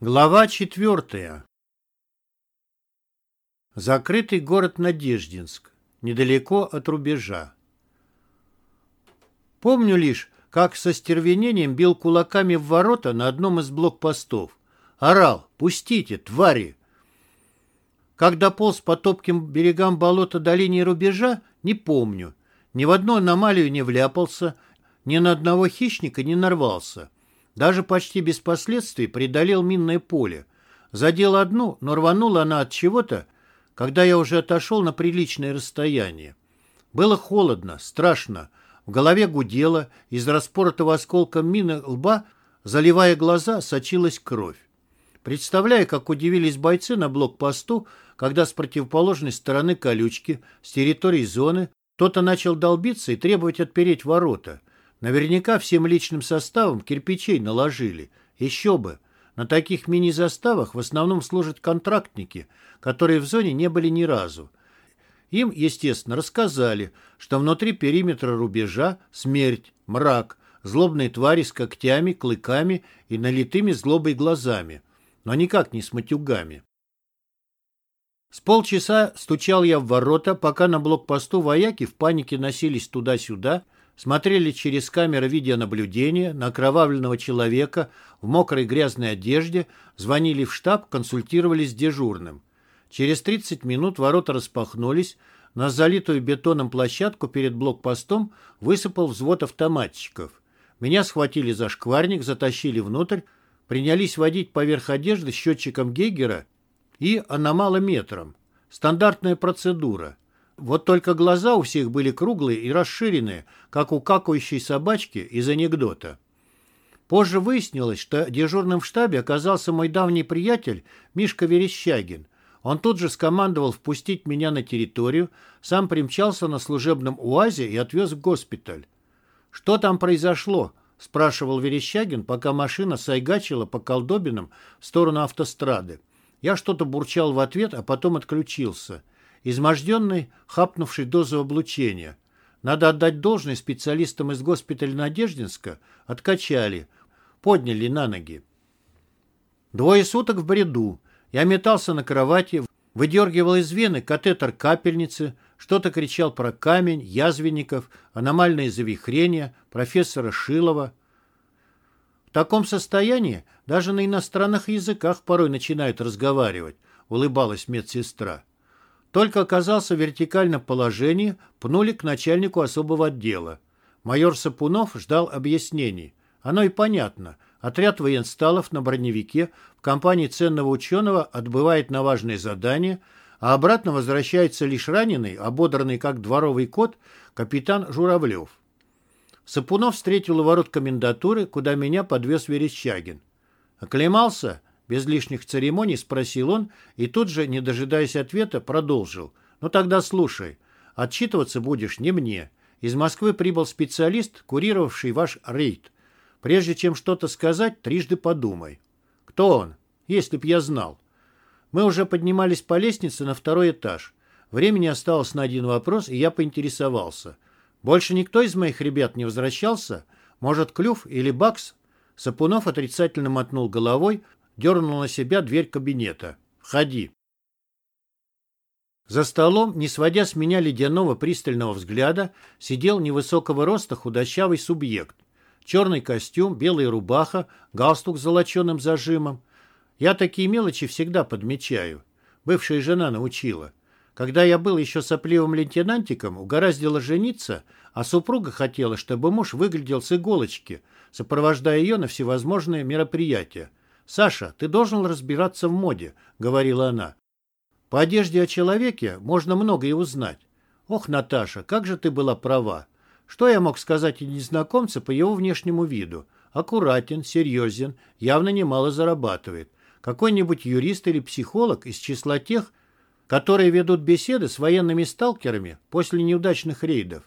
Глава четвертая. Закрытый город Надеждинск, недалеко от рубежа. Помню лишь, как со стервенением бил кулаками в ворота на одном из блокпостов. Орал «Пустите, твари!». Как дополз по топким берегам болота до линии рубежа, не помню. Ни в одну аномалию не вляпался, ни на одного хищника не нарвался. Даже почти без последствий преодолел минное поле. Задел одну, но рванула она от чего-то, когда я уже отошел на приличное расстояние. Было холодно, страшно. В голове гудело, из распоротого осколком мины лба, заливая глаза, сочилась кровь. Представляя, как удивились бойцы на блокпосту, когда с противоположной стороны колючки, с территории зоны, кто-то начал долбиться и требовать отпереть ворота. Наверняка всем личным составом кирпичей наложили. Еще бы. На таких мини-заставах в основном служат контрактники, которые в зоне не были ни разу. Им, естественно, рассказали, что внутри периметра рубежа смерть, мрак, злобные твари с когтями, клыками и налитыми злобой глазами, но никак не с матюгами. С полчаса стучал я в ворота, пока на блокпосту вояки в панике носились туда-сюда, смотрели через камеры видеонаблюдения на окровавленного человека в мокрой грязной одежде, звонили в штаб, консультировались с дежурным. Через 30 минут ворота распахнулись, на залитую бетоном площадку перед блокпостом высыпал взвод автоматчиков. Меня схватили за шкварник, затащили внутрь, принялись водить поверх одежды счетчиком Гейгера и аномалометром. Стандартная процедура – вот только глаза у всех были круглые и расширенные, как у какающей собачки из анекдота. Позже выяснилось, что дежурным в штабе оказался мой давний приятель Мишка Верещагин. Он тут же скомандовал впустить меня на территорию, сам примчался на служебном УАЗе и отвез в госпиталь. «Что там произошло?» – спрашивал Верещагин, пока машина сайгачила по колдобинам в сторону автострады. Я что-то бурчал в ответ, а потом отключился – изможденный, хапнувший дозу облучения. Надо отдать должное специалистам из госпиталя Надеждинска, откачали, подняли на ноги. Двое суток в бреду. Я метался на кровати, выдергивал из вены катетер капельницы, что-то кричал про камень, язвенников, аномальные завихрения, профессора Шилова. В таком состоянии даже на иностранных языках порой начинают разговаривать, улыбалась медсестра. Только оказался в вертикальном положении, пнули к начальнику особого отдела. Майор Сапунов ждал объяснений. Оно и понятно. Отряд военсталов на броневике в компании ценного ученого отбывает на важные задания, а обратно возвращается лишь раненый, ободранный как дворовый кот, капитан Журавлев. Сапунов встретил у ворот комендатуры, куда меня подвез Верещагин. «Оклемался?» Без лишних церемоний спросил он и тут же, не дожидаясь ответа, продолжил. «Ну тогда слушай. Отчитываться будешь не мне. Из Москвы прибыл специалист, курировавший ваш рейд. Прежде чем что-то сказать, трижды подумай. Кто он? Если б я знал. Мы уже поднимались по лестнице на второй этаж. Времени осталось на один вопрос, и я поинтересовался. Больше никто из моих ребят не возвращался? Может, Клюв или Бакс? Сапунов отрицательно мотнул головой, дернул на себя дверь кабинета. «Входи». За столом, не сводя с меня ледяного пристального взгляда, сидел невысокого роста худощавый субъект. Черный костюм, белая рубаха, галстук с золоченым зажимом. Я такие мелочи всегда подмечаю. Бывшая жена научила. Когда я был еще сопливым лейтенантиком, угораздило жениться, а супруга хотела, чтобы муж выглядел с иголочки, сопровождая ее на всевозможные мероприятия. «Саша, ты должен разбираться в моде», — говорила она. «По одежде о человеке можно многое узнать. Ох, Наташа, как же ты была права. Что я мог сказать о незнакомце по его внешнему виду? Аккуратен, серьезен, явно немало зарабатывает. Какой-нибудь юрист или психолог из числа тех, которые ведут беседы с военными сталкерами после неудачных рейдов.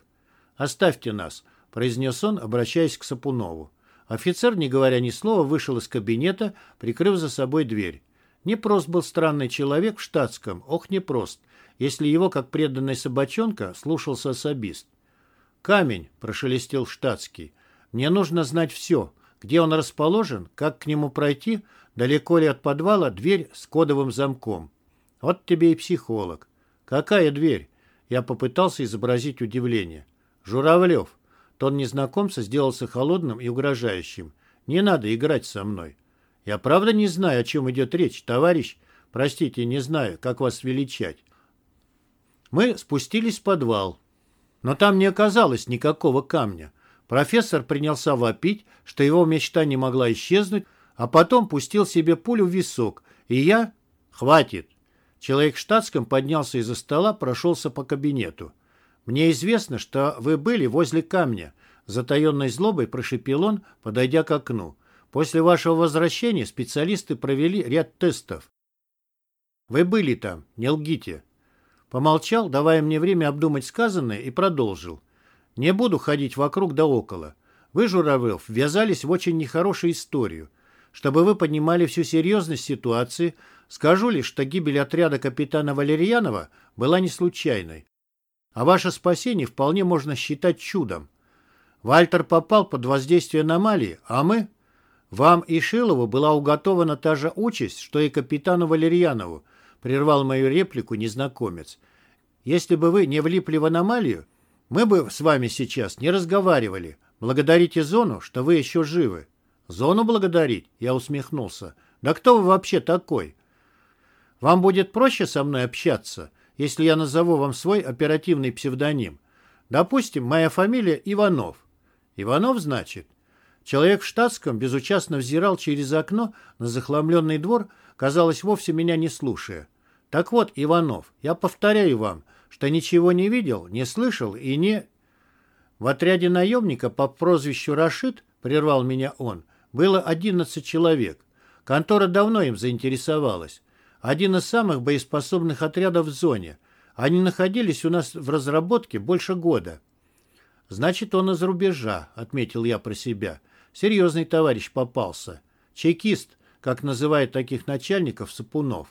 «Оставьте нас», — произнес он, обращаясь к Сапунову. Офицер, не говоря ни слова, вышел из кабинета, прикрыв за собой дверь. Непрост был странный человек в штатском, ох, непрост, если его, как преданная собачонка, слушался особист. «Камень», — прошелестел штатский, — «мне нужно знать все. где он расположен, как к нему пройти, далеко ли от подвала дверь с кодовым замком. Вот тебе и психолог. Какая дверь? Я попытался изобразить удивление. Журавлев. Тон незнакомца сделался холодным и угрожающим. Не надо играть со мной. Я правда не знаю, о чем идет речь, товарищ. Простите, не знаю, как вас величать. Мы спустились в подвал. Но там не оказалось никакого камня. Профессор принялся вопить, что его мечта не могла исчезнуть, а потом пустил себе пулю в висок, и я... Хватит. Человек в штатском поднялся из-за стола, прошелся по кабинету. «Мне известно, что вы были возле камня», — затаенной злобой прошипел он, подойдя к окну. «После вашего возвращения специалисты провели ряд тестов. Вы были там, не лгите». Помолчал, давая мне время обдумать сказанное, и продолжил. «Не буду ходить вокруг да около. Вы, Журавлев, ввязались в очень нехорошую историю. Чтобы вы понимали всю серьезность ситуации, скажу лишь, что гибель отряда капитана Валерьянова была не случайной. А ваше спасение вполне можно считать чудом. Вальтер попал под воздействие аномалии, а мы... Вам и Шилову была уготована та же участь, что и капитану Валерьянову, прервал мою реплику незнакомец. Если бы вы не влипли в аномалию, мы бы с вами сейчас не разговаривали. Благодарите Зону, что вы еще живы. «Зону благодарить?» — я усмехнулся. «Да кто вы вообще такой?» «Вам будет проще со мной общаться, если я назову вам свой оперативный псевдоним. Допустим, моя фамилия Иванов». «Иванов, значит?» Человек в штатском безучастно взирал через окно на захламленный двор, казалось, вовсе меня не слушая. «Так вот, Иванов, я повторяю вам, что ничего не видел, не слышал и не...» В отряде наемника по прозвищу Рашид, прервал меня он, — было 11 человек. Контора давно им заинтересовалась. Один из самых боеспособных отрядов в зоне. Они находились у нас в разработке больше года. «Значит, он из рубежа», — отметил я про себя. «Серьезный товарищ попался. Чекист, как называют таких начальников Сапунов.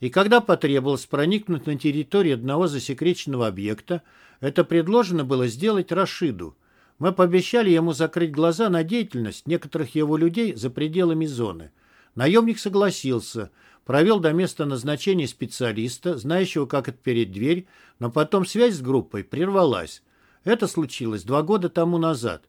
И когда потребовалось проникнуть на территорию одного засекреченного объекта, это предложено было сделать Рашиду — мы пообещали ему закрыть глаза на деятельность некоторых его людей за пределами зоны. Наемник согласился, провел до места назначения специалиста, знающего, как отпереть дверь, но потом связь с группой прервалась. Это случилось два года тому назад.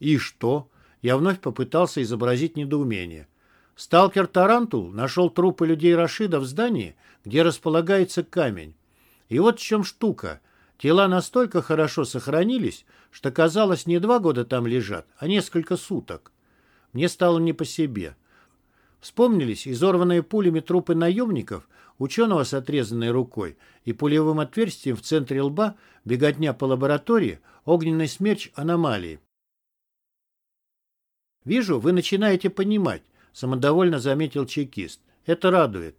И что? Я вновь попытался изобразить недоумение. Сталкер Тарантул нашел трупы людей Рашида в здании, где располагается камень. И вот в чем штука. Тела настолько хорошо сохранились, что, казалось, не два года там лежат, а несколько суток. Мне стало не по себе. Вспомнились изорванные пулями трупы наемников, ученого с отрезанной рукой и пулевым отверстием в центре лба, беготня по лаборатории, огненный смерч аномалии. «Вижу, вы начинаете понимать», — самодовольно заметил чекист. «Это радует.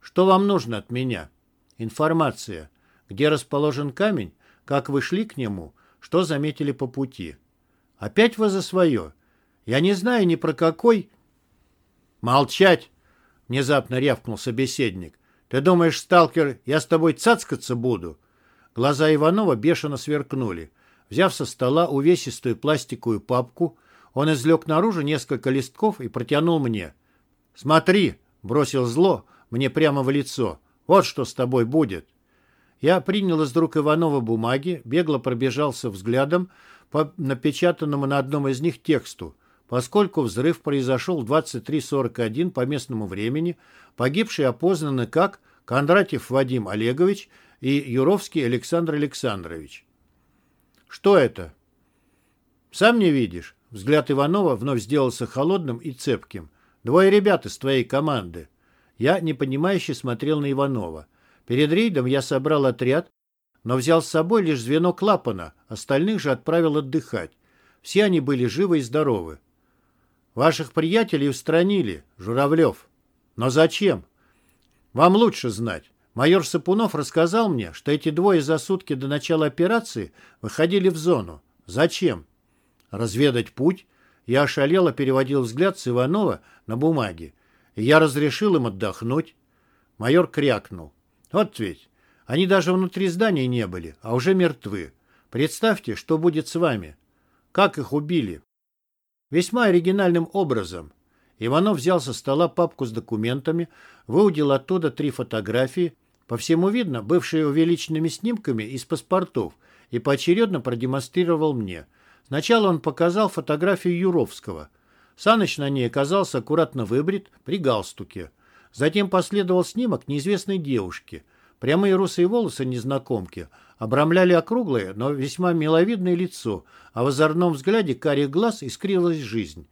Что вам нужно от меня?» «Информация где расположен камень, как вы шли к нему, что заметили по пути. Опять вы за свое. Я не знаю ни про какой... Молчать! Внезапно рявкнул собеседник. Ты думаешь, сталкер, я с тобой цацкаться буду? Глаза Иванова бешено сверкнули. Взяв со стола увесистую пластиковую папку, он извлек наружу несколько листков и протянул мне. «Смотри!» — бросил зло мне прямо в лицо. «Вот что с тобой будет!» Я принял из рук Иванова бумаги, бегло пробежался взглядом по напечатанному на одном из них тексту. Поскольку взрыв произошел в 23.41 по местному времени, погибшие опознаны как Кондратьев Вадим Олегович и Юровский Александр Александрович. «Что это?» «Сам не видишь?» Взгляд Иванова вновь сделался холодным и цепким. «Двое ребят из твоей команды». Я непонимающе смотрел на Иванова. Перед рейдом я собрал отряд, но взял с собой лишь звено клапана, остальных же отправил отдыхать. Все они были живы и здоровы. Ваших приятелей устранили, Журавлев. Но зачем? Вам лучше знать. Майор Сапунов рассказал мне, что эти двое за сутки до начала операции выходили в зону. Зачем? Разведать путь? Я ошалело переводил взгляд с Иванова на бумаги. И я разрешил им отдохнуть. Майор крякнул. Вот ведь. Они даже внутри здания не были, а уже мертвы. Представьте, что будет с вами. Как их убили? Весьма оригинальным образом. Иванов взял со стола папку с документами, выудил оттуда три фотографии, по всему видно, бывшие увеличенными снимками из паспортов, и поочередно продемонстрировал мне. Сначала он показал фотографию Юровского. Саныч на ней оказался аккуратно выбрит, при галстуке. Затем последовал снимок неизвестной девушки. Прямые русые волосы незнакомки обрамляли округлое, но весьма миловидное лицо, а в озорном взгляде карих глаз искрилась жизнь.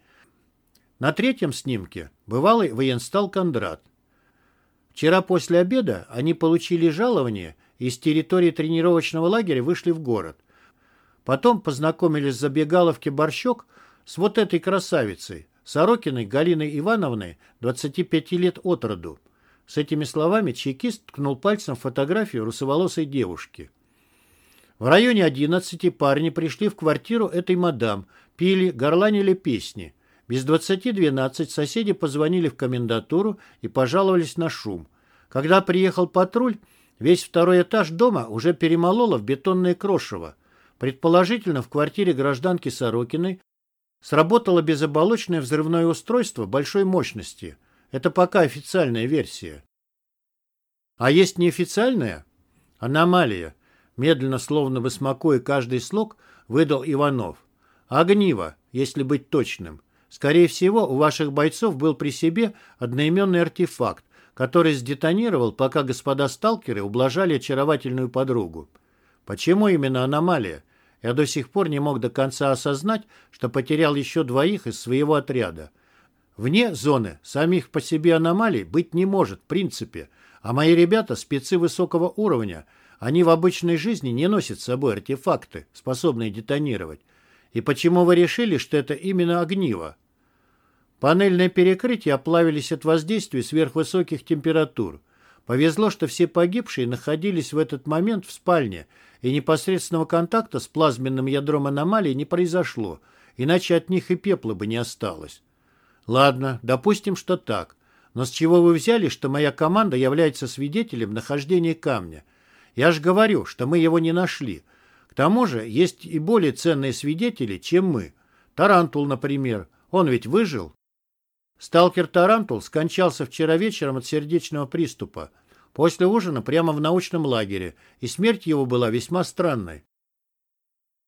На третьем снимке бывалый военстал Кондрат. Вчера после обеда они получили жалование и с территории тренировочного лагеря вышли в город. Потом познакомились в забегаловке Борщок с вот этой красавицей, Сорокиной Галиной Ивановной, 25 лет от роду. С этими словами чекист ткнул пальцем фотографию русоволосой девушки. В районе 11 парни пришли в квартиру этой мадам, пили, горланили песни. Без 20-12 соседи позвонили в комендатуру и пожаловались на шум. Когда приехал патруль, весь второй этаж дома уже перемололо в бетонное крошево. Предположительно, в квартире гражданки Сорокиной сработало безоболочное взрывное устройство большой мощности. Это пока официальная версия. А есть неофициальная? Аномалия. Медленно, словно бы смакуя каждый слог, выдал Иванов. Огниво, если быть точным. Скорее всего, у ваших бойцов был при себе одноименный артефакт, который сдетонировал, пока господа сталкеры ублажали очаровательную подругу. Почему именно аномалия? Я до сих пор не мог до конца осознать, что потерял еще двоих из своего отряда. Вне зоны самих по себе аномалий быть не может, в принципе. А мои ребята – спецы высокого уровня. Они в обычной жизни не носят с собой артефакты, способные детонировать. И почему вы решили, что это именно огниво? Панельные перекрытия оплавились от воздействия сверхвысоких температур. Повезло, что все погибшие находились в этот момент в спальне, и непосредственного контакта с плазменным ядром аномалии не произошло, иначе от них и пепла бы не осталось. Ладно, допустим, что так. Но с чего вы взяли, что моя команда является свидетелем нахождения камня? Я же говорю, что мы его не нашли. К тому же есть и более ценные свидетели, чем мы. Тарантул, например. Он ведь выжил. Сталкер Тарантул скончался вчера вечером от сердечного приступа. После ужина прямо в научном лагере, и смерть его была весьма странной.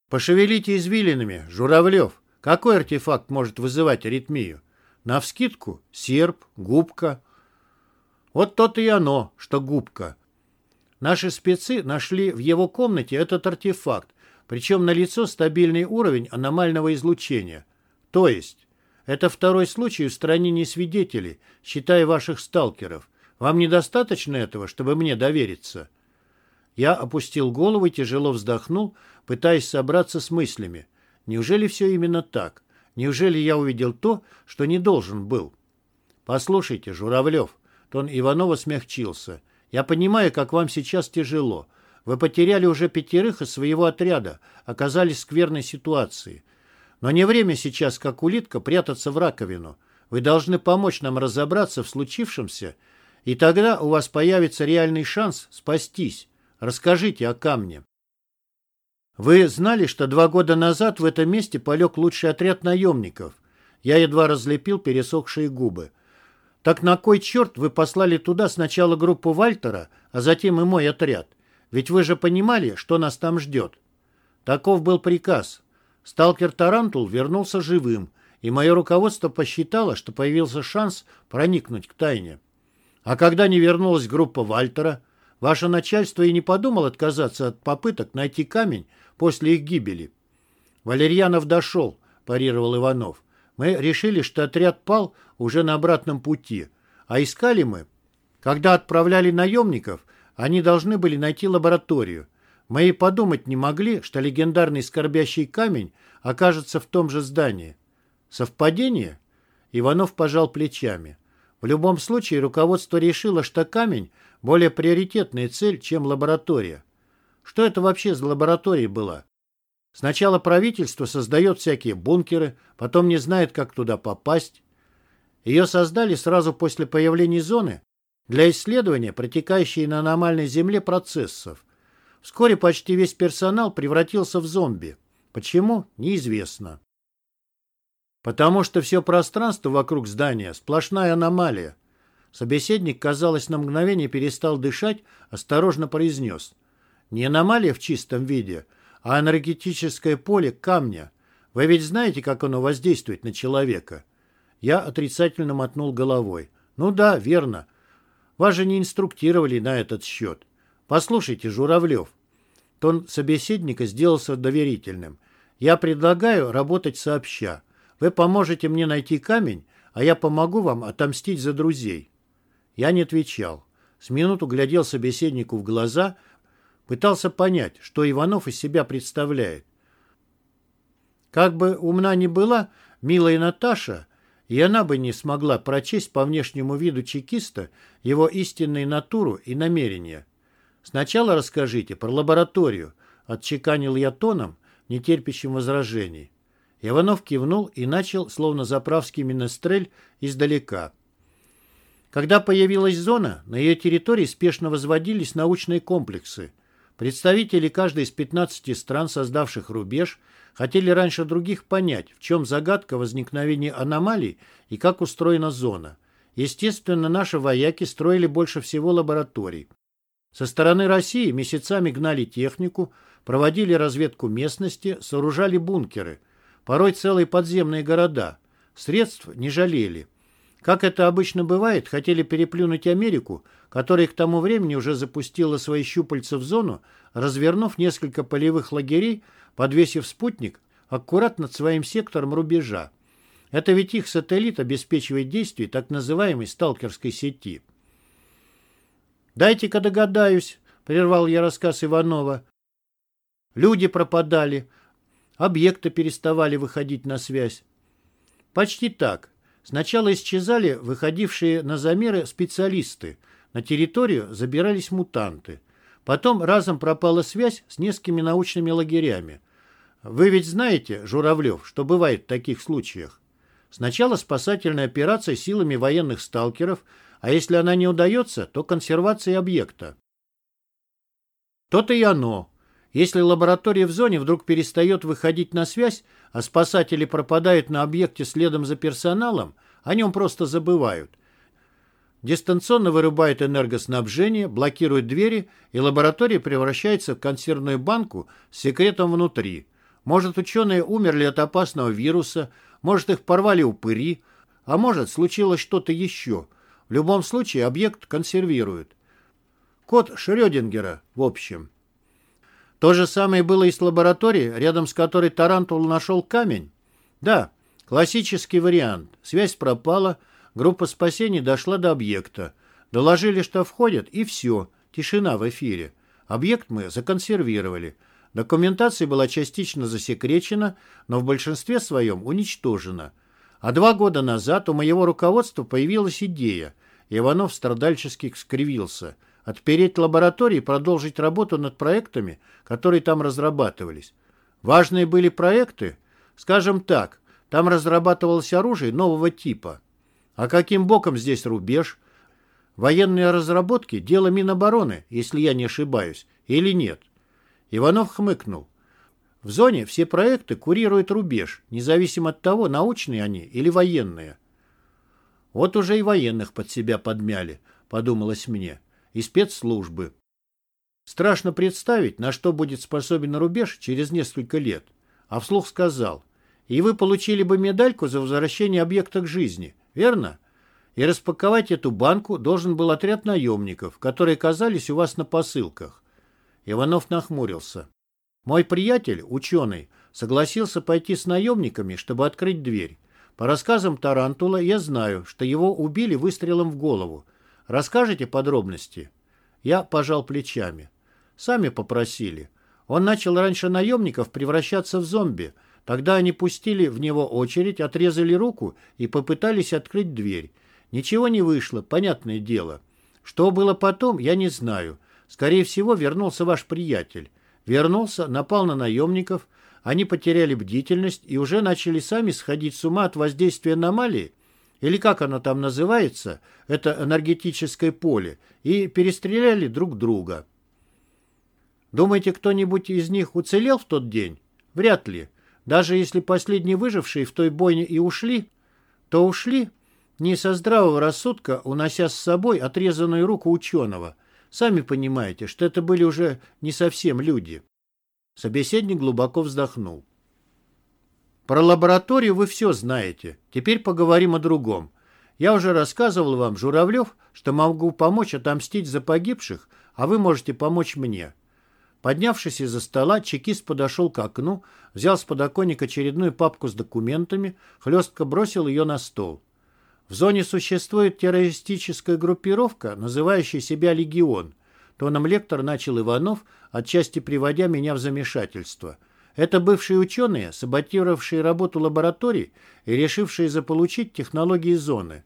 Пошевелите извилинами, Журавлев. Какой артефакт может вызывать аритмию? Навскидку серп, губка. Вот то-то и оно, что губка. Наши спецы нашли в его комнате этот артефакт, причем налицо стабильный уровень аномального излучения. То есть, это второй случай устранения свидетелей, считая ваших сталкеров. Вам недостаточно этого, чтобы мне довериться?» Я опустил голову и тяжело вздохнул, пытаясь собраться с мыслями. Неужели все именно так? Неужели я увидел то, что не должен был? «Послушайте, Журавлев», — тон Иванова смягчился, — я понимаю, как вам сейчас тяжело. Вы потеряли уже пятерых из своего отряда, оказались в скверной ситуации. Но не время сейчас, как улитка, прятаться в раковину. Вы должны помочь нам разобраться в случившемся, и тогда у вас появится реальный шанс спастись. Расскажите о камне. Вы знали, что два года назад в этом месте полег лучший отряд наемников? Я едва разлепил пересохшие губы. Так на кой черт вы послали туда сначала группу Вальтера, а затем и мой отряд? Ведь вы же понимали, что нас там ждет. Таков был приказ. Сталкер Тарантул вернулся живым, и мое руководство посчитало, что появился шанс проникнуть к тайне. А когда не вернулась группа Вальтера, ваше начальство и не подумало отказаться от попыток найти камень после их гибели. Валерьянов дошел, парировал Иванов. Мы решили, что отряд пал уже на обратном пути. А искали мы. Когда отправляли наемников, они должны были найти лабораторию. Мы и подумать не могли, что легендарный скорбящий камень окажется в том же здании. Совпадение? Иванов пожал плечами. В любом случае руководство решило, что камень – более приоритетная цель, чем лаборатория. Что это вообще за лаборатория была? Сначала правительство создает всякие бункеры, потом не знает, как туда попасть. Ее создали сразу после появления зоны для исследования протекающей на аномальной Земле процессов. Вскоре почти весь персонал превратился в зомби. Почему? Неизвестно. Потому что все пространство вокруг здания – сплошная аномалия. Собеседник, казалось, на мгновение перестал дышать, осторожно произнес. Не аномалия в чистом виде, а энергетическое поле камня. Вы ведь знаете, как оно воздействует на человека? Я отрицательно мотнул головой. Ну да, верно. Вас же не инструктировали на этот счет. Послушайте, Журавлев. Тон собеседника сделался доверительным. Я предлагаю работать сообща. Вы поможете мне найти камень, а я помогу вам отомстить за друзей. Я не отвечал. С минуту глядел собеседнику в глаза, пытался понять, что Иванов из себя представляет. Как бы умна ни была, милая Наташа, и она бы не смогла прочесть по внешнему виду чекиста его истинную натуру и намерения. Сначала расскажите про лабораторию, отчеканил я тоном, не терпящим возражений. Иванов кивнул и начал, словно заправский минестрель, издалека. Когда появилась зона, на ее территории спешно возводились научные комплексы. Представители каждой из 15 стран, создавших рубеж, хотели раньше других понять, в чем загадка возникновения аномалий и как устроена зона. Естественно, наши вояки строили больше всего лабораторий. Со стороны России месяцами гнали технику, проводили разведку местности, сооружали бункеры, порой целые подземные города. Средств не жалели. Как это обычно бывает, хотели переплюнуть Америку, которая к тому времени уже запустила свои щупальца в зону, развернув несколько полевых лагерей, подвесив спутник аккурат над своим сектором рубежа. Это ведь их сателлит обеспечивает действие так называемой сталкерской сети. «Дайте-ка догадаюсь», — прервал я рассказ Иванова. «Люди пропадали, объекты переставали выходить на связь». «Почти так. Сначала исчезали выходившие на замеры специалисты, на территорию забирались мутанты. Потом разом пропала связь с несколькими научными лагерями. Вы ведь знаете, Журавлев, что бывает в таких случаях? Сначала спасательная операция силами военных сталкеров – а если она не удается, то консервация объекта. То-то и оно. Если лаборатория в зоне вдруг перестает выходить на связь, а спасатели пропадают на объекте следом за персоналом, о нем просто забывают. Дистанционно вырубает энергоснабжение, блокирует двери, и лаборатория превращается в консервную банку с секретом внутри. Может, ученые умерли от опасного вируса, может, их порвали упыри, а может, случилось что-то еще – в любом случае объект консервируют. Кот Шрёдингера, в общем. То же самое было и с лабораторией, рядом с которой Тарантул нашел камень? Да, классический вариант. Связь пропала, группа спасения дошла до объекта. Доложили, что входят, и все. Тишина в эфире. Объект мы законсервировали. Документация была частично засекречена, но в большинстве своем уничтожена. А два года назад у моего руководства появилась идея Иванов страдальчески скривился. Отпереть лаборатории и продолжить работу над проектами, которые там разрабатывались. Важные были проекты? Скажем так, там разрабатывалось оружие нового типа. А каким боком здесь рубеж? Военные разработки – дело Минобороны, если я не ошибаюсь, или нет? Иванов хмыкнул. В зоне все проекты курирует рубеж, независимо от того, научные они или военные. Вот уже и военных под себя подмяли, подумалось мне, и спецслужбы. Страшно представить, на что будет способен рубеж через несколько лет. А вслух сказал, и вы получили бы медальку за возвращение объекта к жизни, верно? И распаковать эту банку должен был отряд наемников, которые оказались у вас на посылках. Иванов нахмурился. Мой приятель, ученый, согласился пойти с наемниками, чтобы открыть дверь. По рассказам Тарантула я знаю, что его убили выстрелом в голову. Расскажете подробности?» Я пожал плечами. «Сами попросили. Он начал раньше наемников превращаться в зомби. Тогда они пустили в него очередь, отрезали руку и попытались открыть дверь. Ничего не вышло, понятное дело. Что было потом, я не знаю. Скорее всего, вернулся ваш приятель. Вернулся, напал на наемников, они потеряли бдительность и уже начали сами сходить с ума от воздействия аномалии, или как оно там называется, это энергетическое поле, и перестреляли друг друга. Думаете, кто-нибудь из них уцелел в тот день? Вряд ли. Даже если последние выжившие в той бойне и ушли, то ушли не со здравого рассудка, унося с собой отрезанную руку ученого. Сами понимаете, что это были уже не совсем люди. Собеседник глубоко вздохнул. Про лабораторию вы все знаете. Теперь поговорим о другом. Я уже рассказывал вам, Журавлев, что могу помочь отомстить за погибших, а вы можете помочь мне. Поднявшись из-за стола, чекист подошел к окну, взял с подоконника очередную папку с документами, хлестко бросил ее на стол. В зоне существует террористическая группировка, называющая себя «Легион». Тоном лектор начал Иванов, отчасти приводя меня в замешательство. Это бывшие ученые, саботировавшие работу лабораторий и решившие заполучить технологии зоны.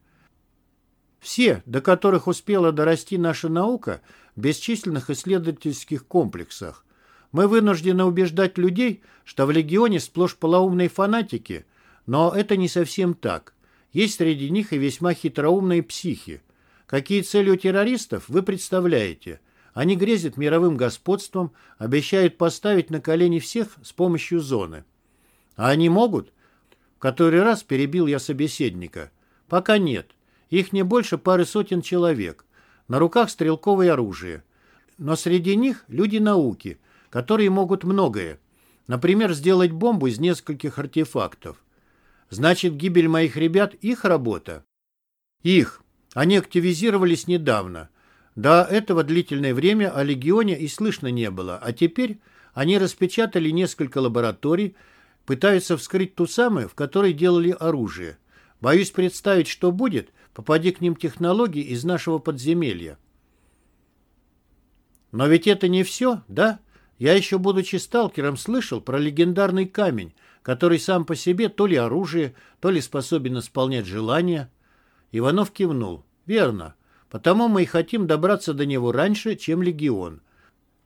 Все, до которых успела дорасти наша наука, бесчисленных исследовательских комплексах. Мы вынуждены убеждать людей, что в Легионе сплошь полоумные фанатики, но это не совсем так. Есть среди них и весьма хитроумные психи. Какие цели у террористов, вы представляете. Они грезят мировым господством, обещают поставить на колени всех с помощью зоны. А они могут? В который раз перебил я собеседника. Пока нет. Их не больше пары сотен человек. На руках стрелковое оружие. Но среди них люди науки, которые могут многое. Например, сделать бомбу из нескольких артефактов. Значит, гибель моих ребят – их работа? Их. Они активизировались недавно. До этого длительное время о Легионе и слышно не было, а теперь они распечатали несколько лабораторий, пытаются вскрыть ту самую, в которой делали оружие. Боюсь представить, что будет, попади к ним технологии из нашего подземелья. Но ведь это не все, да? Я еще, будучи сталкером, слышал про легендарный камень, который сам по себе то ли оружие, то ли способен исполнять желания. Иванов кивнул. Верно. Потому мы и хотим добраться до него раньше, чем легион.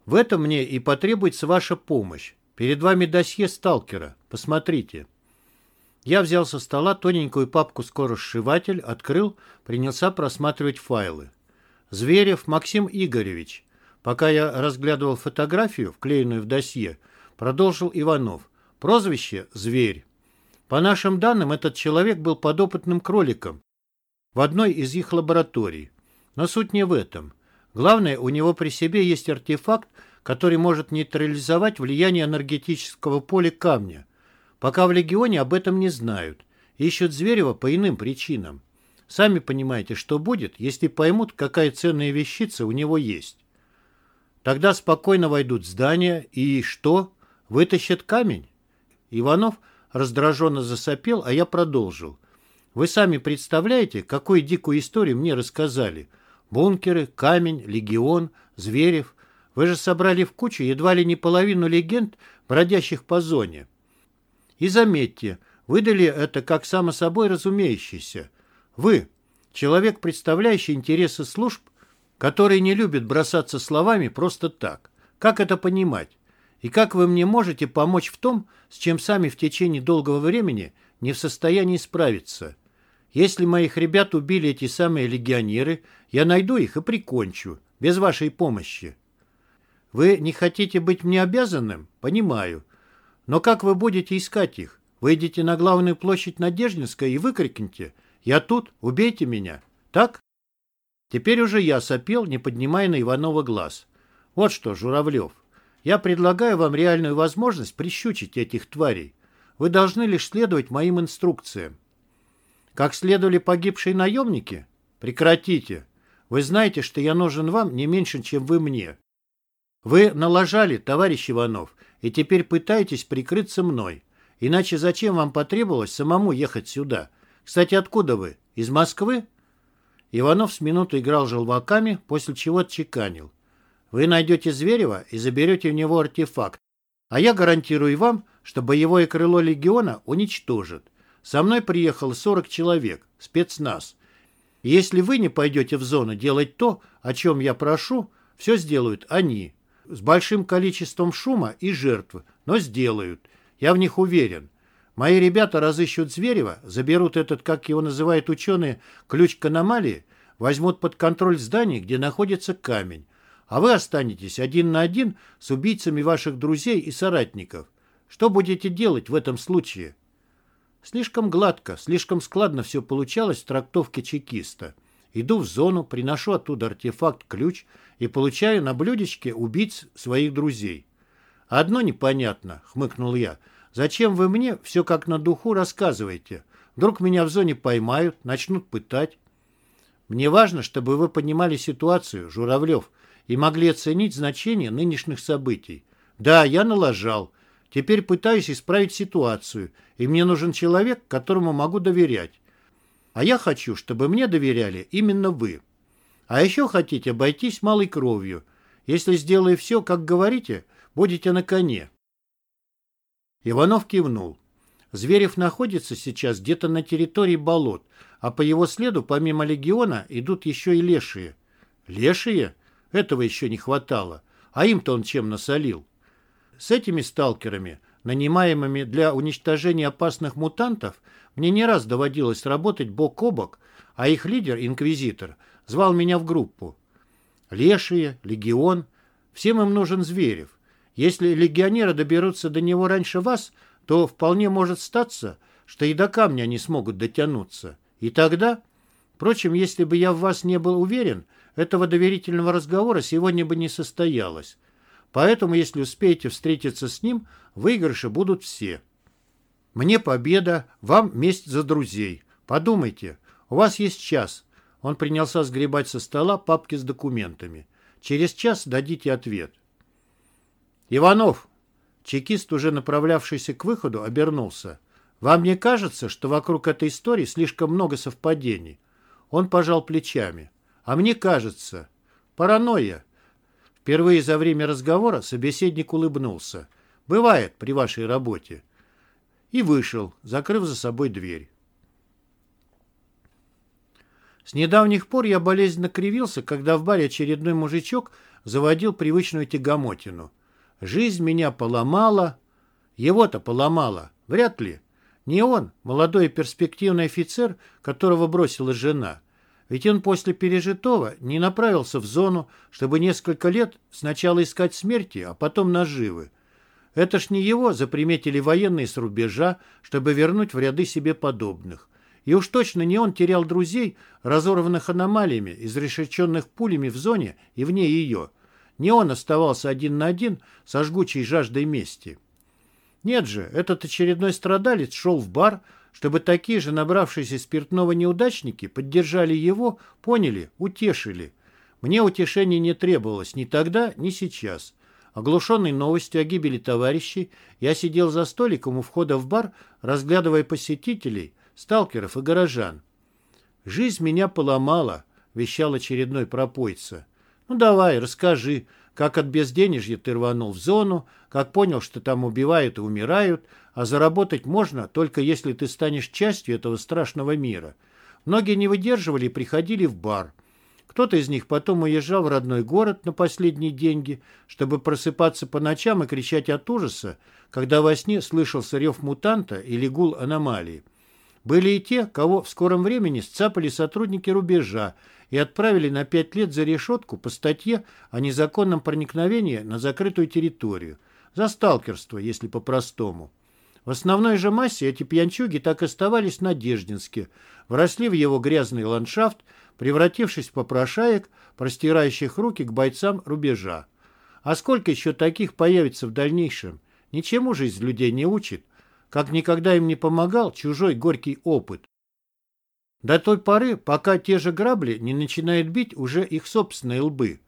В этом мне и потребуется ваша помощь. Перед вами досье сталкера. Посмотрите. Я взял со стола тоненькую папку «Скоросшиватель», открыл, принялся просматривать файлы. Зверев Максим Игоревич. Пока я разглядывал фотографию, вклеенную в досье, продолжил Иванов. Прозвище «Зверь». По нашим данным, этот человек был подопытным кроликом в одной из их лабораторий. Но суть не в этом. Главное, у него при себе есть артефакт, который может нейтрализовать влияние энергетического поля камня. Пока в Легионе об этом не знают. Ищут Зверева по иным причинам. Сами понимаете, что будет, если поймут, какая ценная вещица у него есть. Тогда спокойно войдут в здание и что? Вытащат камень? Иванов раздраженно засопел, а я продолжил. Вы сами представляете, какую дикую историю мне рассказали? Бункеры, камень, легион, Зверев. Вы же собрали в кучу едва ли не половину легенд, бродящих по зоне. И заметьте, выдали это как само собой разумеющееся. Вы, человек, представляющий интересы служб, который не любит бросаться словами просто так. Как это понимать? И как вы мне можете помочь в том, с чем сами в течение долгого времени не в состоянии справиться? Если моих ребят убили эти самые легионеры, я найду их и прикончу, без вашей помощи. Вы не хотите быть мне обязанным? Понимаю. Но как вы будете искать их? Выйдете на главную площадь Надеждинская и выкрикните «Я тут, убейте меня!» Так? Теперь уже я сопел, не поднимая на Иванова глаз. Вот что, Журавлев, я предлагаю вам реальную возможность прищучить этих тварей. Вы должны лишь следовать моим инструкциям. Как следовали погибшие наемники? Прекратите. Вы знаете, что я нужен вам не меньше, чем вы мне. Вы налажали, товарищ Иванов, и теперь пытаетесь прикрыться мной. Иначе зачем вам потребовалось самому ехать сюда? Кстати, откуда вы? Из Москвы? Иванов с минуту играл желваками, после чего отчеканил. Вы найдете Зверева и заберете у него артефакт. А я гарантирую вам, что боевое крыло легиона уничтожит. Со мной приехало 40 человек, спецназ. если вы не пойдете в зону делать то, о чем я прошу, все сделают они. С большим количеством шума и жертв, но сделают. Я в них уверен. Мои ребята разыщут Зверева, заберут этот, как его называют ученые, ключ к аномалии, возьмут под контроль здание, где находится камень, а вы останетесь один на один с убийцами ваших друзей и соратников. Что будете делать в этом случае? Слишком гладко, слишком складно все получалось в трактовке чекиста. Иду в зону, приношу оттуда артефакт-ключ и получаю на блюдечке убить своих друзей. «Одно непонятно», — хмыкнул я. «Зачем вы мне все как на духу рассказываете? Вдруг меня в зоне поймают, начнут пытать?» «Мне важно, чтобы вы понимали ситуацию, Журавлев, и могли оценить значение нынешних событий. Да, я налажал. Теперь пытаюсь исправить ситуацию, и мне нужен человек, которому могу доверять. А я хочу, чтобы мне доверяли именно вы. А еще хотите обойтись малой кровью. Если сделаю все, как говорите, будете на коне. Иванов кивнул. Зверев находится сейчас где-то на территории болот, а по его следу, помимо легиона, идут еще и лешие. Лешие? Этого еще не хватало. А им-то он чем насолил? С этими сталкерами, нанимаемыми для уничтожения опасных мутантов, мне не раз доводилось работать бок о бок, а их лидер, инквизитор, звал меня в группу. Лешие, легион, всем им нужен Зверев. Если легионеры доберутся до него раньше вас, то вполне может статься, что и до камня они смогут дотянуться. И тогда... Впрочем, если бы я в вас не был уверен, этого доверительного разговора сегодня бы не состоялось. Поэтому, если успеете встретиться с ним, выигрыши будут все. Мне победа, вам месть за друзей. Подумайте, у вас есть час. Он принялся сгребать со стола папки с документами. Через час дадите ответ. Иванов, чекист, уже направлявшийся к выходу, обернулся. Вам не кажется, что вокруг этой истории слишком много совпадений? Он пожал плечами. А мне кажется. Паранойя. Впервые за время разговора собеседник улыбнулся. Бывает при вашей работе и вышел, закрыв за собой дверь. С недавних пор я болезненно кривился, когда в баре очередной мужичок заводил привычную тягомотину. Жизнь меня поломала. Его-то поломала. Вряд ли. Не он, молодой перспективный офицер, которого бросила жена. Ведь он после пережитого не направился в зону, чтобы несколько лет сначала искать смерти, а потом наживы. Это ж не его заприметили военные с рубежа, чтобы вернуть в ряды себе подобных. И уж точно не он терял друзей, разорванных аномалиями, изрешеченных пулями в зоне и вне ее. Не он оставался один на один со жгучей жаждой мести. Нет же, этот очередной страдалец шел в бар, чтобы такие же набравшиеся спиртного неудачники поддержали его, поняли, утешили. Мне утешения не требовалось ни тогда, ни сейчас. Оглушенный новостью о гибели товарищей, я сидел за столиком у входа в бар, разглядывая посетителей, сталкеров и горожан. «Жизнь меня поломала», — вещал очередной пропойца. «Ну давай, расскажи, как от безденежья ты рванул в зону, как понял, что там убивают и умирают, а заработать можно, только если ты станешь частью этого страшного мира. Многие не выдерживали и приходили в бар. Кто-то из них потом уезжал в родной город на последние деньги, чтобы просыпаться по ночам и кричать от ужаса, когда во сне слышался рев мутанта или гул аномалии. Были и те, кого в скором времени сцапали сотрудники рубежа и отправили на пять лет за решетку по статье о незаконном проникновении на закрытую территорию. За сталкерство, если по-простому. В основной же массе эти пьянчуги так оставались на Деждинске, вросли в его грязный ландшафт, превратившись в попрошаек, простирающих руки к бойцам рубежа. А сколько еще таких появится в дальнейшем? Ничему жизнь людей не учит, как никогда им не помогал чужой горький опыт. До той поры, пока те же грабли не начинают бить уже их собственные лбы.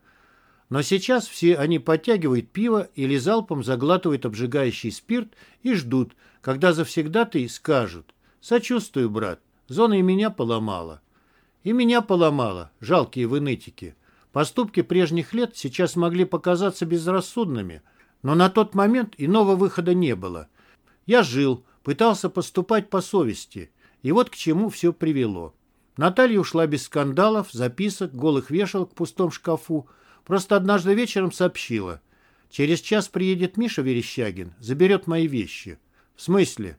Но сейчас все они подтягивают пиво или залпом заглатывают обжигающий спирт и ждут, когда завсегдаты скажут «Сочувствую, брат, зона и меня поломала». И меня поломало, жалкие вынытики. Поступки прежних лет сейчас могли показаться безрассудными, но на тот момент иного выхода не было. Я жил, пытался поступать по совести, и вот к чему все привело. Наталья ушла без скандалов, записок, голых вешалок в пустом шкафу, просто однажды вечером сообщила. Через час приедет Миша Верещагин, заберет мои вещи. В смысле?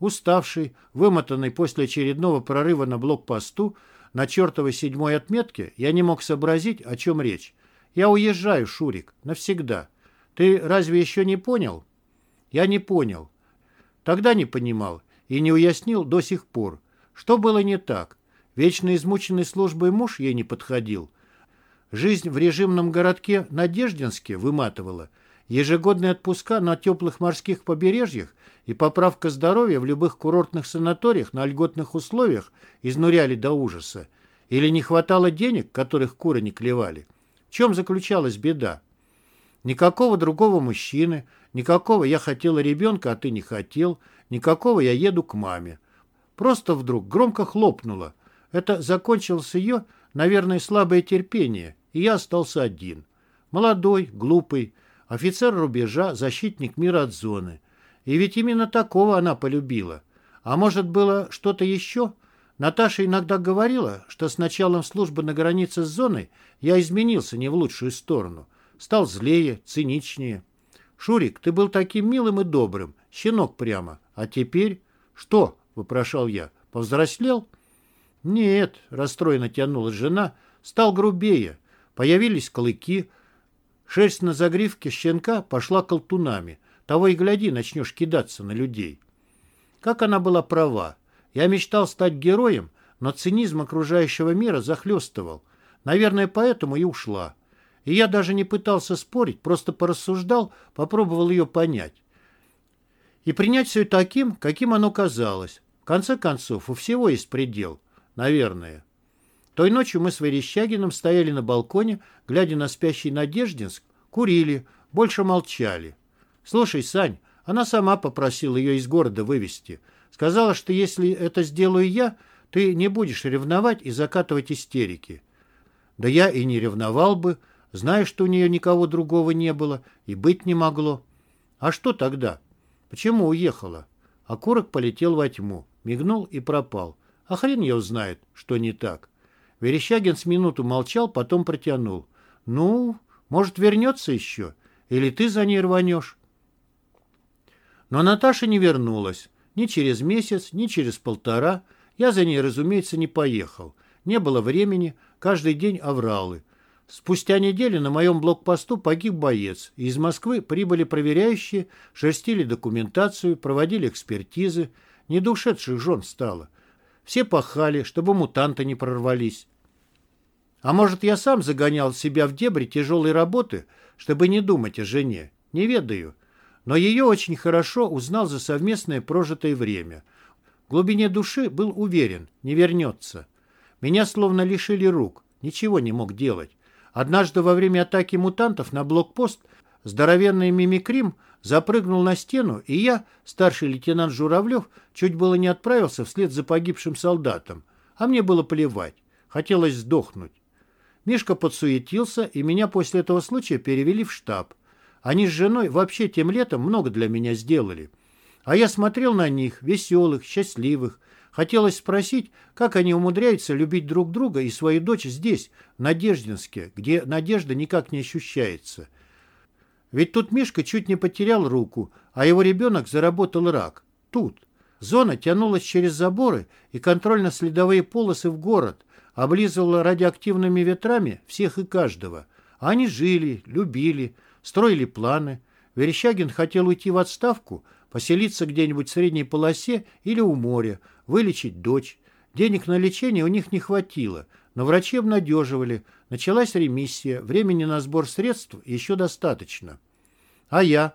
Уставший, вымотанный после очередного прорыва на блокпосту, на чертовой седьмой отметке я не мог сообразить, о чем речь. Я уезжаю, Шурик, навсегда. Ты разве еще не понял? Я не понял. Тогда не понимал и не уяснил до сих пор. Что было не так? Вечно измученный службой муж ей не подходил. Жизнь в режимном городке Надеждинске выматывала. Ежегодные отпуска на теплых морских побережьях и поправка здоровья в любых курортных санаториях на льготных условиях изнуряли до ужаса. Или не хватало денег, которых куры не клевали. В чем заключалась беда? Никакого другого мужчины, никакого «я хотела ребенка, а ты не хотел», никакого «я еду к маме». Просто вдруг громко хлопнуло. Это закончилось ее, наверное, слабое терпение, и я остался один. Молодой, глупый, офицер рубежа, защитник мира от зоны. И ведь именно такого она полюбила. А может, было что-то еще? Наташа иногда говорила, что с началом службы на границе с зоной я изменился не в лучшую сторону. Стал злее, циничнее. «Шурик, ты был таким милым и добрым, щенок прямо. А теперь...» «Что?» — вопрошал я. «Повзрослел?» «Нет», — расстроенно тянула жена, — «стал грубее. Появились клыки. Шерсть на загривке щенка пошла колтунами. Того и гляди, начнешь кидаться на людей». Как она была права. Я мечтал стать героем, но цинизм окружающего мира захлестывал. Наверное, поэтому и ушла. И я даже не пытался спорить, просто порассуждал, попробовал ее понять. И принять все таким, каким оно казалось. В конце концов, у всего есть предел. Наверное. Той ночью мы с Верещагиным стояли на балконе, глядя на спящий Надеждинск, курили, больше молчали. «Слушай, Сань, она сама попросила ее из города вывести. Сказала, что если это сделаю я, ты не будешь ревновать и закатывать истерики. Да я и не ревновал бы, зная, что у нее никого другого не было и быть не могло. А что тогда? Почему уехала? Окурок полетел во тьму, мигнул и пропал. А хрен ее знает, что не так. Верещагин с минуту молчал, потом протянул. «Ну, может, вернется еще? Или ты за ней рванешь?» Но Наташа не вернулась. Ни через месяц, ни через полтора. Я за ней, разумеется, не поехал. Не было времени, каждый день авралы. Спустя неделю на моем блокпосту погиб боец, и из Москвы прибыли проверяющие, шерстили документацию, проводили экспертизы. Не до ушедших жен стало. Все пахали, чтобы мутанты не прорвались. А может, я сам загонял себя в дебри тяжелой работы, чтобы не думать о жене? Не ведаю. Но ее очень хорошо узнал за совместное прожитое время. В глубине души был уверен, не вернется. Меня словно лишили рук, ничего не мог делать. Однажды во время атаки мутантов на блокпост здоровенный мимикрим запрыгнул на стену, и я, старший лейтенант Журавлев, чуть было не отправился вслед за погибшим солдатом. А мне было плевать. Хотелось сдохнуть. Мишка подсуетился, и меня после этого случая перевели в штаб. Они с женой вообще тем летом много для меня сделали. А я смотрел на них, веселых, счастливых. Хотелось спросить, как они умудряются любить друг друга и свою дочь здесь, в Надеждинске, где надежда никак не ощущается. Ведь тут Мишка чуть не потерял руку, а его ребенок заработал рак. Тут. Зона тянулась через заборы и контрольно-следовые полосы в город, облизывала радиоактивными ветрами всех и каждого. Они жили, любили, строили планы. Верещагин хотел уйти в отставку, поселиться где-нибудь в средней полосе или у моря, вылечить дочь. Денег на лечение у них не хватило, но врачи обнадеживали. Началась ремиссия, времени на сбор средств еще достаточно. А я?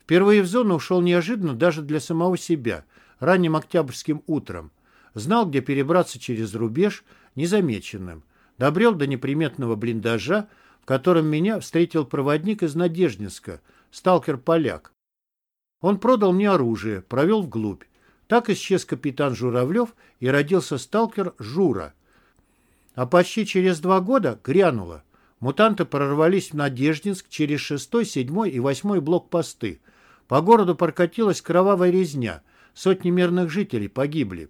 Впервые в зону ушел неожиданно даже для самого себя, ранним октябрьским утром. Знал, где перебраться через рубеж незамеченным. Добрел до неприметного блиндажа, в котором меня встретил проводник из Надеждинска, сталкер-поляк. Он продал мне оружие, провел вглубь. Так исчез капитан Журавлев и родился сталкер Жура. А почти через два года грянуло. Мутанты прорвались в Надеждинск через шестой, седьмой и восьмой блокпосты. По городу прокатилась кровавая резня. Сотни мирных жителей погибли.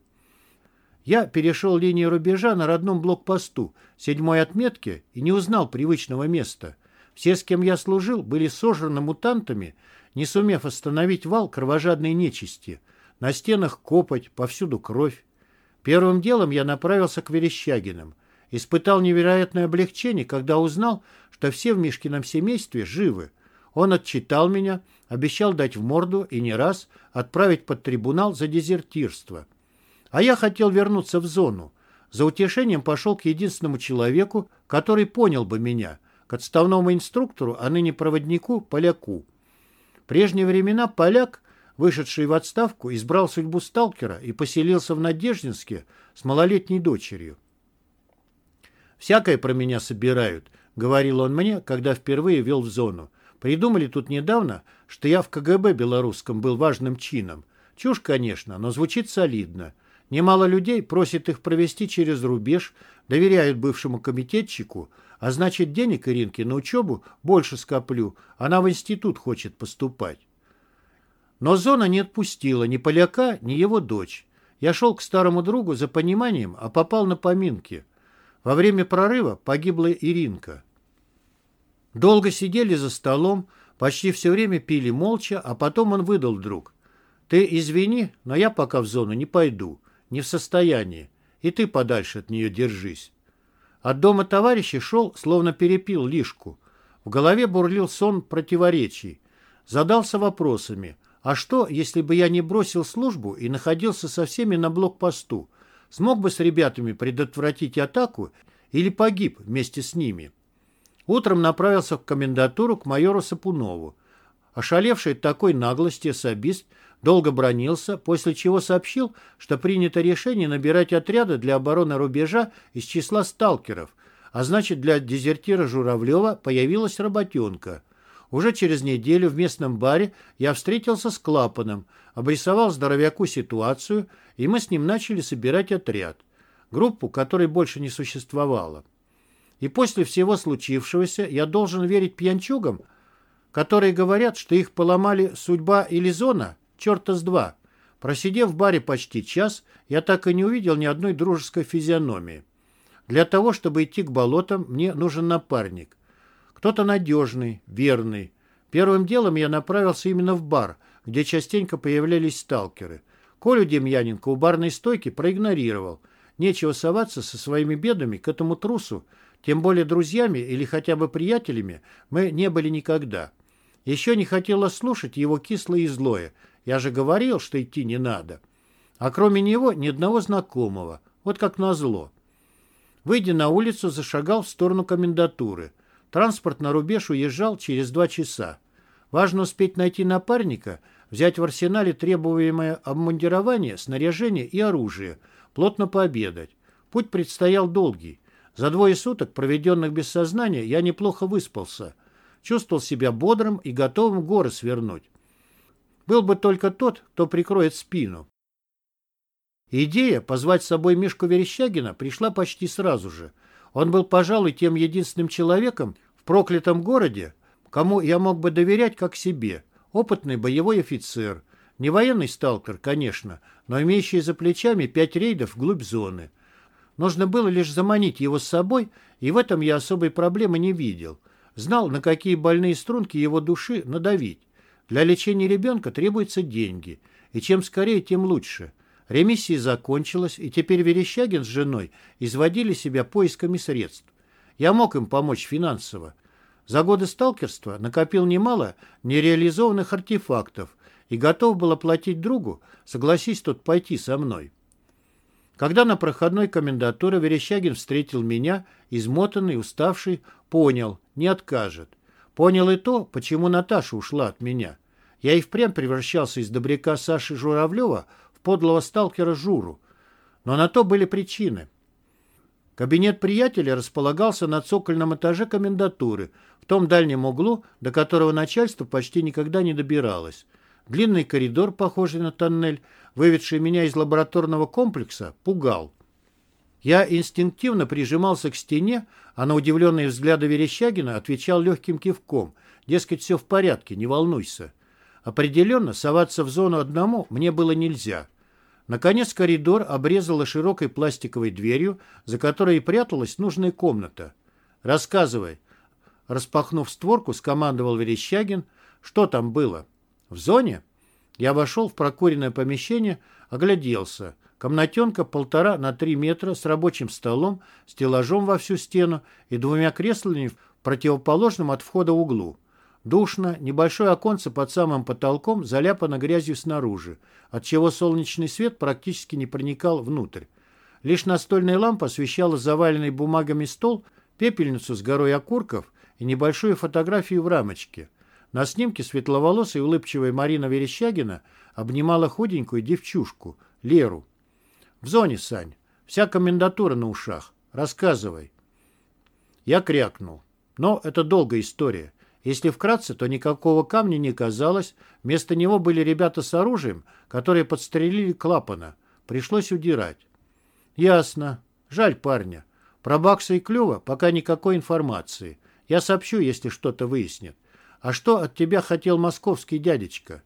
Я перешел линию рубежа на родном блокпосту, седьмой отметке, и не узнал привычного места. Все, с кем я служил, были сожраны мутантами, не сумев остановить вал кровожадной нечисти. На стенах копоть, повсюду кровь. Первым делом я направился к Верещагиным. Испытал невероятное облегчение, когда узнал, что все в Мишкином семействе живы. Он отчитал меня, обещал дать в морду и не раз отправить под трибунал за дезертирство. А я хотел вернуться в зону. За утешением пошел к единственному человеку, который понял бы меня, к отставному инструктору, а ныне проводнику, поляку. В прежние времена поляк, вышедший в отставку, избрал судьбу сталкера и поселился в Надеждинске с малолетней дочерью. «Всякое про меня собирают», — говорил он мне, когда впервые вел в зону. «Придумали тут недавно, что я в КГБ белорусском был важным чином. Чушь, конечно, но звучит солидно. Немало людей просит их провести через рубеж, доверяют бывшему комитетчику, а значит, денег Иринке на учебу больше скоплю, она в институт хочет поступать. Но зона не отпустила ни поляка, ни его дочь. Я шел к старому другу за пониманием, а попал на поминки. Во время прорыва погибла Иринка. Долго сидели за столом, почти все время пили молча, а потом он выдал вдруг. «Ты извини, но я пока в зону не пойду, не в состоянии, и ты подальше от нее держись». От дома товарища шел, словно перепил лишку. В голове бурлил сон противоречий. Задался вопросами. А что, если бы я не бросил службу и находился со всеми на блокпосту? Смог бы с ребятами предотвратить атаку или погиб вместе с ними. Утром направился в комендатуру к майору Сапунову. Ошалевший от такой наглости особист долго бронился, после чего сообщил, что принято решение набирать отряды для обороны рубежа из числа сталкеров, а значит для дезертира Журавлева появилась работенка. Уже через неделю в местном баре я встретился с Клапаном, обрисовал здоровяку ситуацию, и мы с ним начали собирать отряд. Группу, которой больше не существовало. И после всего случившегося я должен верить пьянчугам, которые говорят, что их поломали судьба или зона, черта с два. Просидев в баре почти час, я так и не увидел ни одной дружеской физиономии. Для того, чтобы идти к болотам, мне нужен напарник. Кто-то надежный, верный. Первым делом я направился именно в бар, где частенько появлялись сталкеры. Колю Демьяненко у барной стойки проигнорировал. Нечего соваться со своими бедами к этому трусу, тем более друзьями или хотя бы приятелями мы не были никогда. Еще не хотела слушать его кислое и злое. Я же говорил, что идти не надо. А кроме него ни одного знакомого. Вот как назло. Выйдя на улицу, зашагал в сторону комендатуры. Транспорт на рубеж уезжал через два часа. Важно успеть найти напарника, взять в арсенале требуемое обмундирование, снаряжение и оружие, плотно пообедать. Путь предстоял долгий. За двое суток, проведенных без сознания, я неплохо выспался. Чувствовал себя бодрым и готовым горы свернуть. Был бы только тот, кто прикроет спину. Идея позвать с собой Мишку Верещагина пришла почти сразу же. Он был, пожалуй, тем единственным человеком в проклятом городе, кому я мог бы доверять как себе. Опытный боевой офицер. Не военный сталкер, конечно, но имеющий за плечами пять рейдов вглубь зоны. Нужно было лишь заманить его с собой, и в этом я особой проблемы не видел. Знал, на какие больные струнки его души надавить. Для лечения ребенка требуются деньги, и чем скорее, тем лучше. Ремиссия закончилась, и теперь Верещагин с женой изводили себя поисками средств. Я мог им помочь финансово. За годы сталкерства накопил немало нереализованных артефактов и готов был оплатить другу, согласись тот пойти со мной. Когда на проходной комендатуре Верещагин встретил меня, измотанный, уставший, понял, не откажет. Понял и то, почему Наташа ушла от меня. Я и впрямь превращался из добряка Саши Журавлева подлого сталкера Журу. Но на то были причины. Кабинет приятеля располагался на цокольном этаже комендатуры, в том дальнем углу, до которого начальство почти никогда не добиралось. Длинный коридор, похожий на тоннель, выведший меня из лабораторного комплекса, пугал. Я инстинктивно прижимался к стене, а на удивленные взгляды Верещагина отвечал легким кивком. Дескать, все в порядке, не волнуйся. Определенно, соваться в зону одному мне было нельзя. Наконец коридор обрезала широкой пластиковой дверью, за которой пряталась нужная комната. «Рассказывай». Распахнув створку, скомандовал Верещагин. «Что там было?» «В зоне?» Я вошел в прокуренное помещение, огляделся. Комнатенка полтора на три метра с рабочим столом, стеллажом во всю стену и двумя креслами в противоположном от входа углу. Душно, небольшое оконце под самым потолком заляпано грязью снаружи, отчего солнечный свет практически не проникал внутрь. Лишь настольная лампа освещала заваленный бумагами стол, пепельницу с горой окурков и небольшую фотографию в рамочке. На снимке светловолосая и улыбчивая Марина Верещагина обнимала худенькую девчушку, Леру. «В зоне, Сань. Вся комендатура на ушах. Рассказывай». Я крякнул. Но это долгая история. Если вкратце, то никакого камня не казалось. Вместо него были ребята с оружием, которые подстрелили клапана. Пришлось удирать. Ясно. Жаль парня. Про Бакса и Клюва пока никакой информации. Я сообщу, если что-то выяснит. А что от тебя хотел московский дядечка?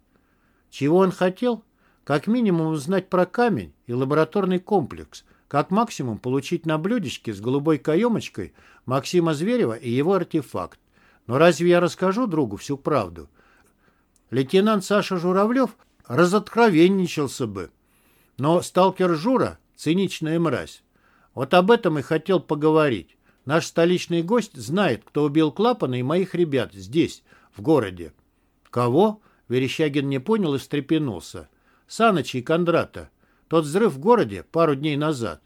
Чего он хотел? Как минимум узнать про камень и лабораторный комплекс. Как максимум получить на блюдечке с голубой каемочкой Максима Зверева и его артефакт. Но разве я расскажу другу всю правду? Лейтенант Саша Журавлев разоткровенничался бы. Но сталкер Жура — циничная мразь. Вот об этом и хотел поговорить. Наш столичный гость знает, кто убил Клапана и моих ребят здесь, в городе. Кого? Верещагин не понял и встрепенулся. Саныча и Кондрата. Тот взрыв в городе пару дней назад.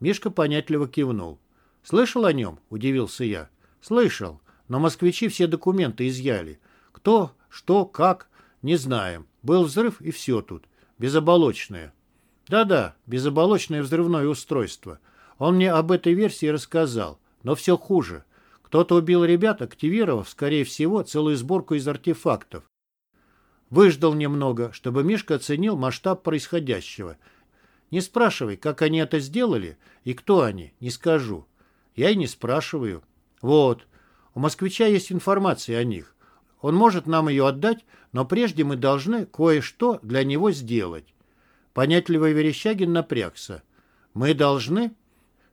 Мишка понятливо кивнул. «Слышал о нем?» – удивился я. «Слышал. Но москвичи все документы изъяли. Кто, что, как, не знаем. Был взрыв и все тут. Безоболочное. Да-да, безоболочное взрывное устройство. Он мне об этой версии рассказал. Но все хуже. Кто-то убил ребят, активировав, скорее всего, целую сборку из артефактов. Выждал немного, чтобы Мишка оценил масштаб происходящего. Не спрашивай, как они это сделали и кто они, не скажу. Я и не спрашиваю. Вот, у москвича есть информация о них. Он может нам ее отдать, но прежде мы должны кое-что для него сделать. Понятливый Верещагин напрягся. Мы должны?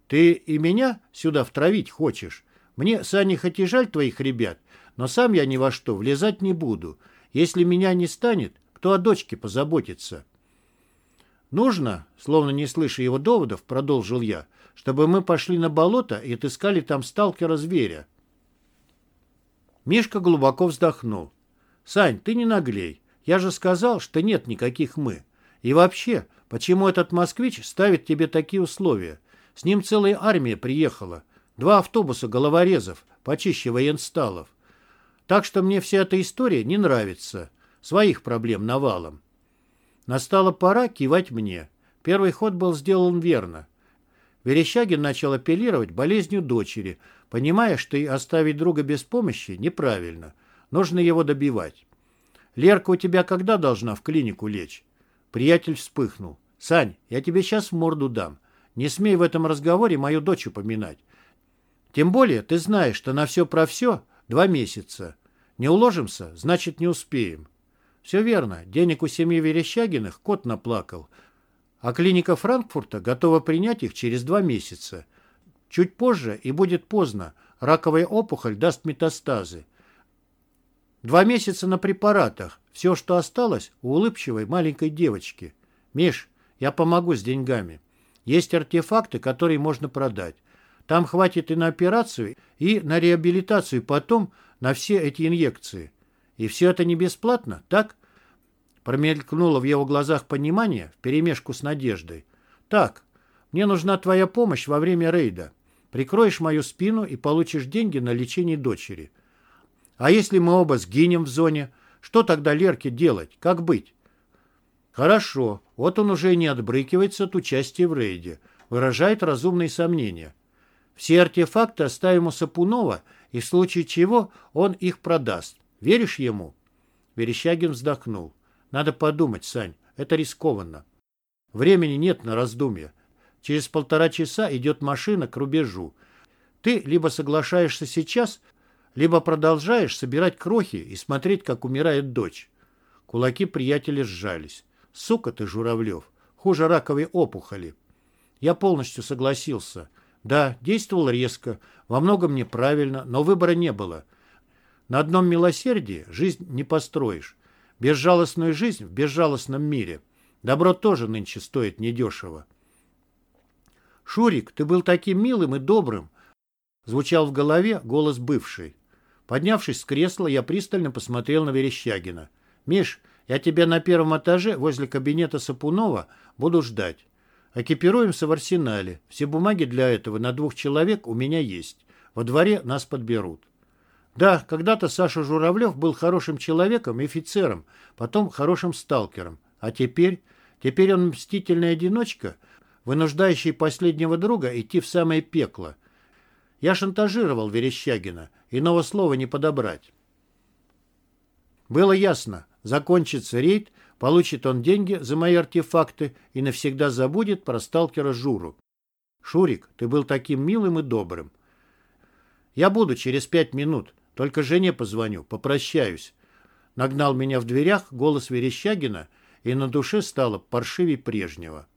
Ты и меня сюда втравить хочешь? Мне, Саня, хоть и жаль твоих ребят, но сам я ни во что влезать не буду. Если меня не станет, кто о дочке позаботится?» «Нужно, словно не слыша его доводов, продолжил я, чтобы мы пошли на болото и отыскали там сталкера-зверя. Мишка глубоко вздохнул. «Сань, ты не наглей. Я же сказал, что нет никаких «мы». И вообще, почему этот москвич ставит тебе такие условия? С ним целая армия приехала. Два автобуса головорезов, почище военсталов. Так что мне вся эта история не нравится. Своих проблем навалом». Настала пора кивать мне. Первый ход был сделан верно. Верещагин начал апеллировать болезнью дочери, понимая, что и оставить друга без помощи неправильно. Нужно его добивать. «Лерка у тебя когда должна в клинику лечь?» Приятель вспыхнул. «Сань, я тебе сейчас в морду дам. Не смей в этом разговоре мою дочь упоминать. Тем более ты знаешь, что на все про все два месяца. Не уложимся, значит, не успеем». «Все верно. Денег у семьи Верещагиных кот наплакал. А клиника Франкфурта готова принять их через два месяца. Чуть позже и будет поздно. Раковая опухоль даст метастазы. Два месяца на препаратах. Все, что осталось, у улыбчивой маленькой девочки. Миш, я помогу с деньгами. Есть артефакты, которые можно продать. Там хватит и на операцию, и на реабилитацию потом на все эти инъекции. И все это не бесплатно, так? Промелькнуло в его глазах понимание вперемешку с надеждой. «Так, мне нужна твоя помощь во время рейда. Прикроешь мою спину и получишь деньги на лечение дочери. А если мы оба сгинем в зоне, что тогда Лерке делать? Как быть?» «Хорошо, вот он уже не отбрыкивается от участия в рейде, выражает разумные сомнения. Все артефакты оставим у Сапунова, и в случае чего он их продаст. Веришь ему?» Верещагин вздохнул. Надо подумать, Сань, это рискованно. Времени нет на раздумья. Через полтора часа идет машина к рубежу. Ты либо соглашаешься сейчас, либо продолжаешь собирать крохи и смотреть, как умирает дочь. Кулаки приятеля сжались. Сука ты, Журавлев, хуже раковой опухоли. Я полностью согласился. Да, действовал резко, во многом неправильно, но выбора не было. На одном милосердии жизнь не построишь. Безжалостную жизнь в безжалостном мире. Добро тоже нынче стоит недешево. «Шурик, ты был таким милым и добрым!» Звучал в голове голос бывший. Поднявшись с кресла, я пристально посмотрел на Верещагина. «Миш, я тебя на первом этаже возле кабинета Сапунова буду ждать. Экипируемся в арсенале. Все бумаги для этого на двух человек у меня есть. Во дворе нас подберут». Да, когда-то Саша Журавлев был хорошим человеком и офицером, потом хорошим сталкером. А теперь? Теперь он мстительный одиночка, вынуждающий последнего друга идти в самое пекло. Я шантажировал Верещагина, иного слова не подобрать. Было ясно, закончится рейд, получит он деньги за мои артефакты и навсегда забудет про сталкера Журу. Шурик, ты был таким милым и добрым. Я буду через пять минут, только жене позвоню, попрощаюсь. Нагнал меня в дверях голос Верещагина, и на душе стало паршивей прежнего.